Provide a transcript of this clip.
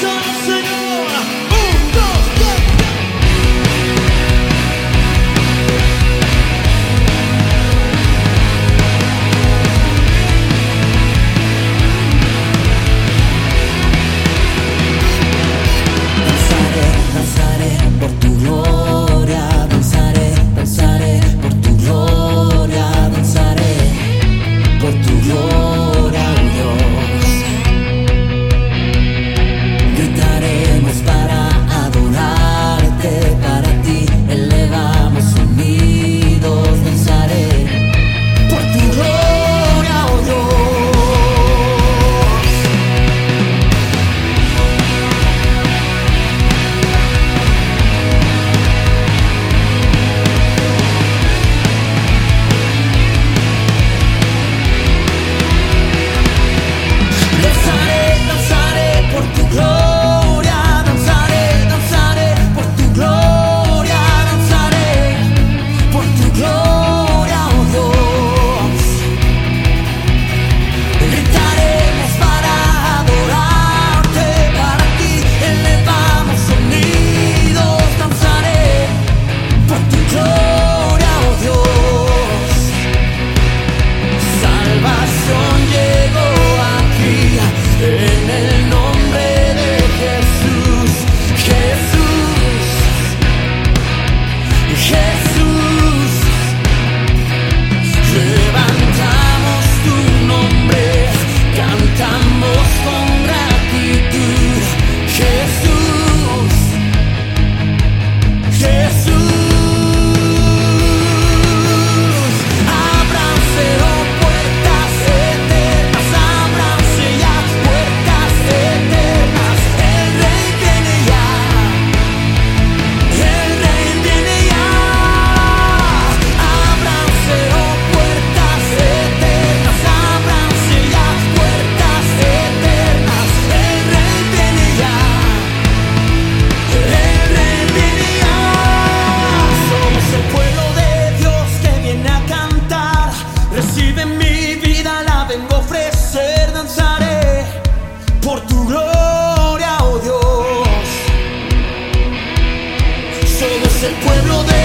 So pueblo de